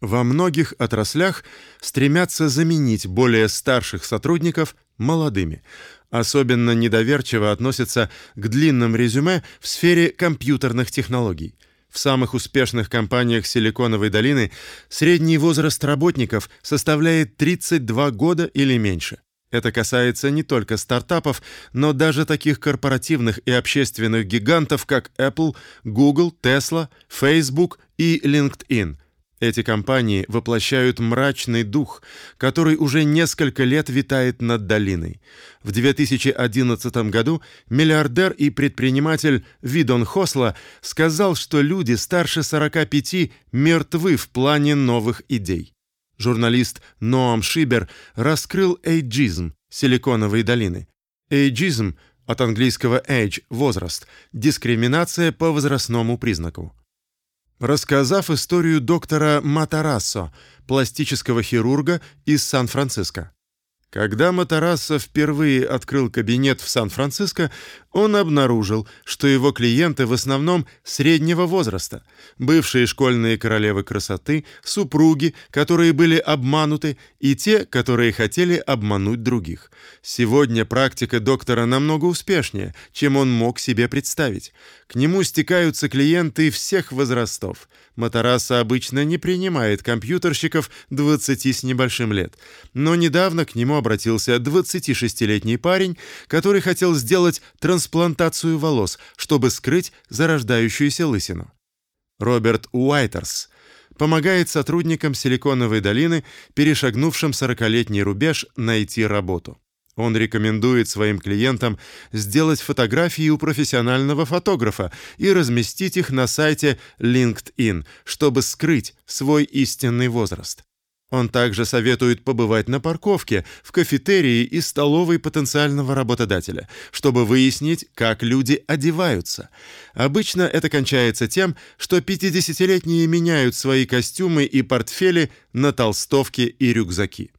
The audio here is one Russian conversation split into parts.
Во многих отраслях стремятся заменить более старших сотрудников молодыми. Особенно недоверчиво относятся к длинным резюме в сфере компьютерных технологий. В самых успешных компаниях Силиконовой долины средний возраст работников составляет 32 года или меньше. Это касается не только стартапов, но даже таких корпоративных и общественных гигантов, как Apple, Google, Tesla, Facebook и LinkedIn – эти компании воплощают мрачный дух, который уже несколько лет витает над долиной. В 2011 году миллиардер и предприниматель Видон Хосла сказал, что люди старше 45 мертвы в плане новых идей. Журналист Ноам Шибер раскрыл эйджизм Силиконовой долины. Эйджизм от английского age возраст дискриминация по возрастному признаку рассказав историю доктора Матарассо, пластического хирурга из Сан-Франциско. Когда Матарассо впервые открыл кабинет в Сан-Франциско, он обнаружил, что его клиенты в основном среднего возраста, бывшие школьные королевы красоты, супруги, которые были обмануты, и те, которые хотели обмануть других. Сегодня практика доктора намного успешнее, чем он мог себе представить. К нему стекаются клиенты всех возрастов. Матараса обычно не принимает компьютерщиков 20 с небольшим лет, но недавно к нему обратился 26-летний парень, который хотел сделать трансплантацию волос, чтобы скрыть зарождающуюся лысину. Роберт Уайтерс помогает сотрудникам Силиконовой долины, перешагнувшим 40-летний рубеж, найти работу. Он рекомендует своим клиентам сделать фотографии у профессионального фотографа и разместить их на сайте LinkedIn, чтобы скрыть свой истинный возраст. Он также советует побывать на парковке, в кафетерии и столовой потенциального работодателя, чтобы выяснить, как люди одеваются. Обычно это кончается тем, что 50-летние меняют свои костюмы и портфели на толстовки и рюкзаки.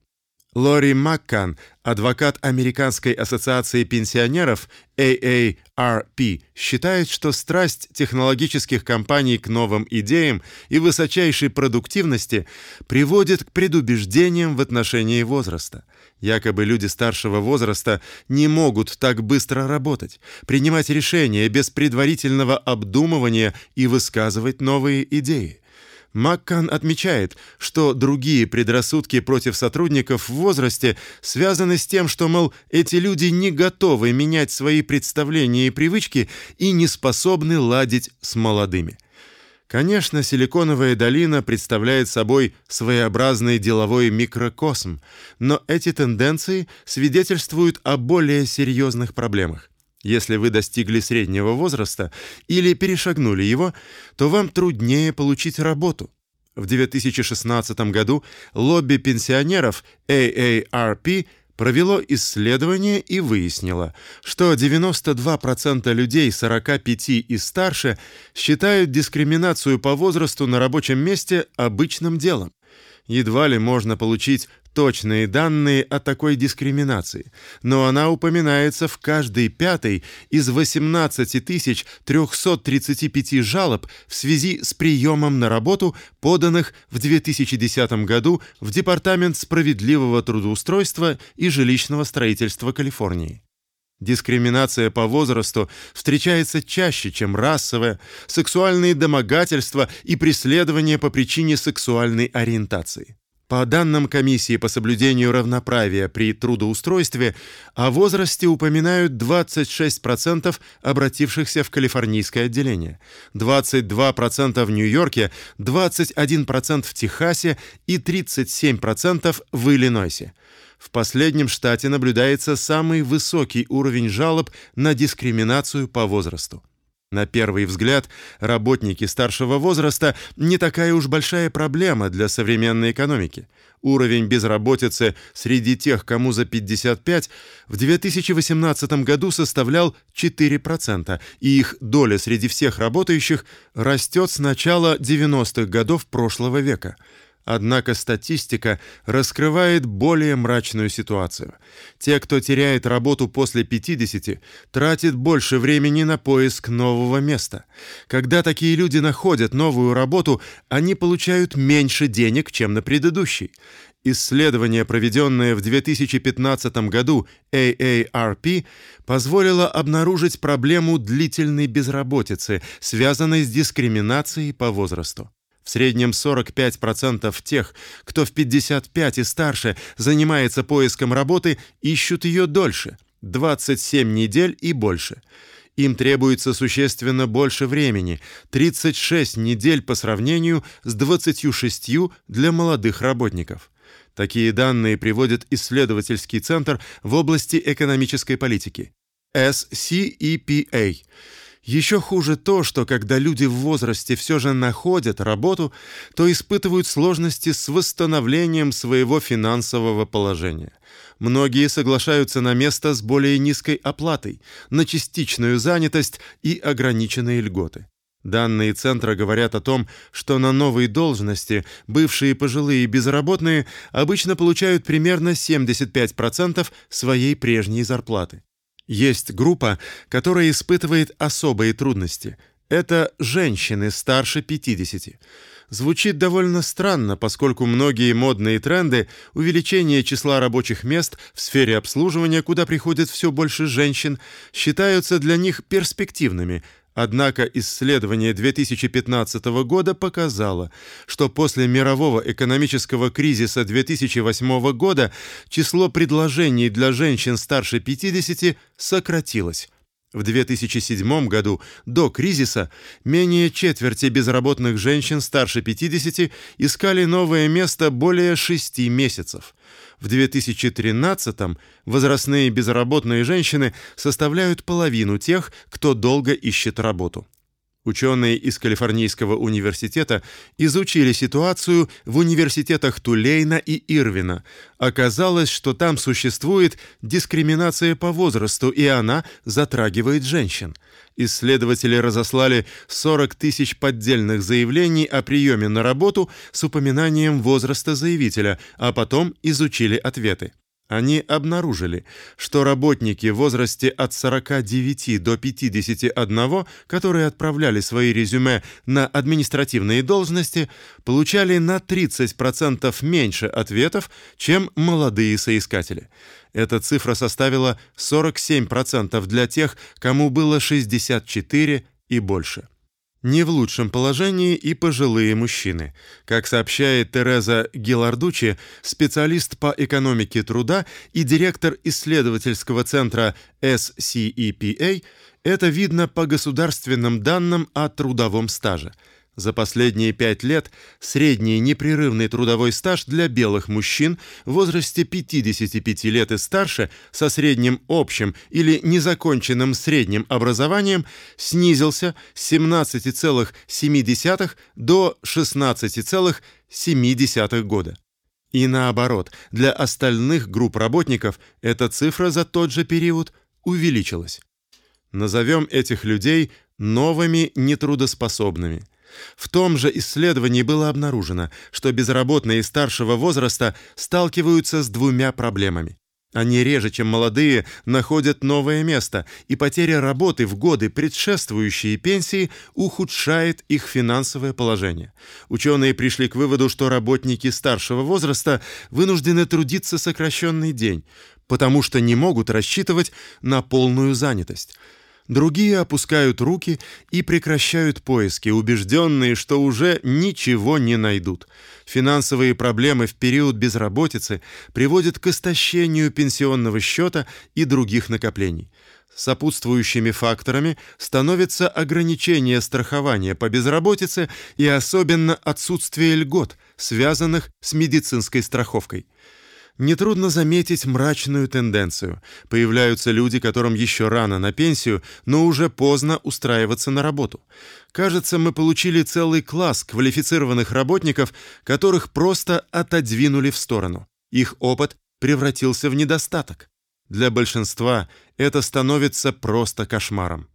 Лори Маккан, адвокат Американской ассоциации пенсионеров AARP, считает, что страсть технологических компаний к новым идеям и высочайшей продуктивности приводит к предубеждениям в отношении возраста. Якобы люди старшего возраста не могут так быстро работать, принимать решения без предварительного обдумывания и высказывать новые идеи. Маккан отмечает, что другие предрассудки против сотрудников в возрасте связаны с тем, что мол эти люди не готовы менять свои представления и привычки и не способны ладить с молодыми. Конечно, Силиконовая долина представляет собой своеобразный деловой микрокосм, но эти тенденции свидетельствуют о более серьезных проблемах. Если вы достигли среднего возраста или перешагнули его, то вам труднее получить работу. В 2016 году лобби пенсионеров AARP провело исследование и выяснило, что 92% людей 45 и старше считают дискриминацию по возрасту на рабочем месте обычным делом. Едва ли можно получить точные данные о такой дискриминации, но она упоминается в каждой пятой из 18 335 жалоб в связи с приемом на работу, поданных в 2010 году в Департамент справедливого трудоустройства и жилищного строительства Калифорнии. Дискриминация по возрасту встречается чаще, чем расовое, сексуальные домогательства и преследование по причине сексуальной ориентации. По данным комиссии по соблюдению равноправия при трудоустройстве, о возрасте упоминают 26% обратившихся в калифорнийское отделение, 22% в Нью-Йорке, 21% в Техасе и 37% в Иллинойсе. В последнем штате наблюдается самый высокий уровень жалоб на дискриминацию по возрасту. На первый взгляд, работники старшего возраста не такая уж большая проблема для современной экономики. Уровень безработицы среди тех, кому за 55, в 2018 году составлял 4%, и их доля среди всех работающих растет с начала 90-х годов прошлого века. Однако статистика раскрывает более мрачную ситуацию. Те, кто теряет работу после 50, тратят больше времени на поиск нового места. Когда такие люди находят новую работу, они получают меньше денег, чем на предыдущей. Исследование, проведенное в 2015 году AARP, позволило обнаружить проблему длительной безработицы, связанной с дискриминацией по возрасту. В среднем 45% тех, кто в 55 и старше занимается поиском работы, ищут ее дольше 27 недель и больше. Им требуется существенно больше времени 36 недель по сравнению с 26 для молодых работников. Такие данные приводит исследовательский центр в области экономической политики SCEPA. Еще хуже то, что когда люди в возрасте все же находят работу, то испытывают сложности с восстановлением своего финансового положения. Многие соглашаются на место с более низкой оплатой, на частичную занятость и ограниченные льготы. Данные центра говорят о том, что на новые должности бывшие пожилые безработные обычно получают примерно 75% своей прежней зарплаты. Есть группа, которая испытывает особые трудности. Это женщины старше 50. Звучит довольно странно, поскольку многие модные тренды увеличение числа рабочих мест в сфере обслуживания, куда приходит все больше женщин, считаются для них перспективными – Однако исследование 2015 года показало, что после мирового экономического кризиса 2008 года число предложений для женщин старше 50 сократилось. В 2007 году, до кризиса, менее четверти безработных женщин старше 50 искали новое место более 6 месяцев. В 2013 возрастные безработные женщины составляют половину тех, кто долго ищет работу. Ученые из Калифорнийского университета изучили ситуацию в университетах Тулейна и Ирвина. Оказалось, что там существует дискриминация по возрасту, и она затрагивает женщин. Исследователи разослали 40 тысяч поддельных заявлений о приеме на работу с упоминанием возраста заявителя, а потом изучили ответы. Они обнаружили, что работники в возрасте от 49 до 51, которые отправляли свои резюме на административные должности, получали на 30% меньше ответов, чем молодые соискатели. Эта цифра составила 47% для тех, кому было 64 и больше. Не в лучшем положении и пожилые мужчины. Как сообщает Тереза Гилардучи, специалист по экономике труда и директор исследовательского центра SCEPA, это видно по государственным данным о трудовом стаже – за последние пять лет средний непрерывный трудовой стаж для белых мужчин в возрасте 55 лет и старше со средним общим или незаконченным средним образованием снизился с 17,7 до 16,7 года. И наоборот, для остальных групп работников эта цифра за тот же период увеличилась. Назовем этих людей новыми нетрудоспособными – в том же исследовании было обнаружено, что безработные старшего возраста сталкиваются с двумя проблемами. Они реже, чем молодые, находят новое место, и потеря работы в годы, предшествующие пенсии, ухудшает их финансовое положение. Ученые пришли к выводу, что работники старшего возраста вынуждены трудиться сокращенный день, потому что не могут рассчитывать на полную занятость. Другие опускают руки и прекращают поиски, убежденные, что уже ничего не найдут. Финансовые проблемы в период безработицы приводят к истощению пенсионного счета и других накоплений. Сопутствующими факторами становятся ограничение страхования по безработице и особенно отсутствие льгот, связанных с медицинской страховкой. Нетрудно заметить мрачную тенденцию. Появляются люди, которым еще рано на пенсию, но уже поздно устраиваться на работу. Кажется, мы получили целый класс квалифицированных работников, которых просто отодвинули в сторону. Их опыт превратился в недостаток. Для большинства это становится просто кошмаром.